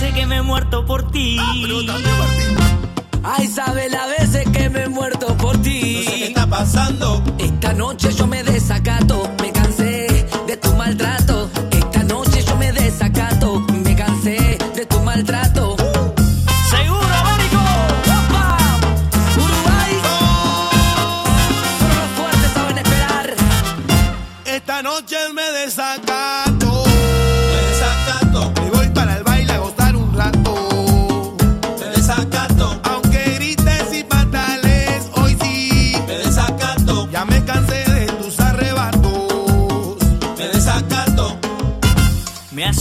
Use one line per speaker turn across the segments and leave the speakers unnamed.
veces que me he muerto por ti.
Ay, sabe las veces que me he muerto por ti.
¿Qué está pasando?
Esta noche yo me desacato, me cansé de tu maltrato. Esta noche yo me desacato, me cansé de tu maltrato.
Seguro, Américo.
¡Opa! Uruguay. Solo los fuertes saben esperar.
Esta noche me desacato.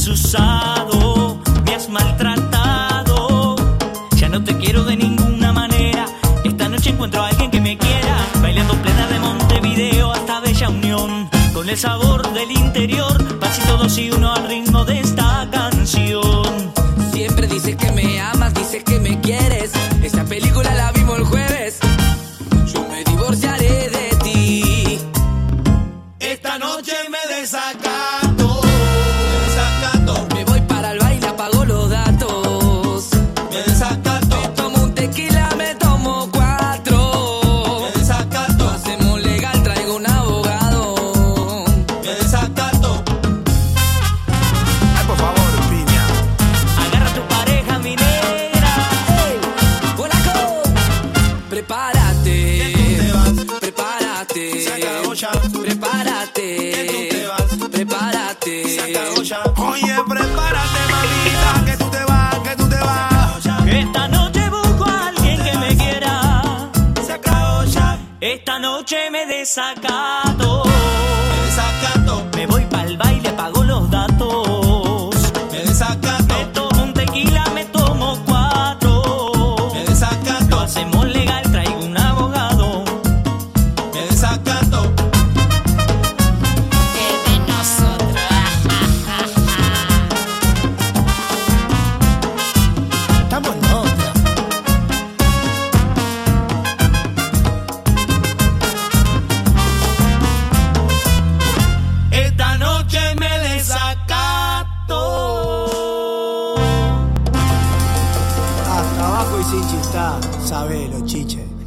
Usado, me has maltratado. Ya no te quiero de ninguna manera. Esta noche encuentro a alguien que me quiera. Bailando plena de Montevideo hasta Bella Unión. Con el sabor del interior. Pasito dos y uno al ritmo de
Oye, prepárate, mamita, que tú te vas, que tú te vas.
Esta noche busco a alguien que me quiera. Esta noche me desacato.
Me desacato.
Me voy pa'l baile, pago los datos.
Me desacato.
Me tomo un tequila, me tomo cuatro.
Me
Lo
desacato.
hacemos
sin chistar, sabelo, chiche.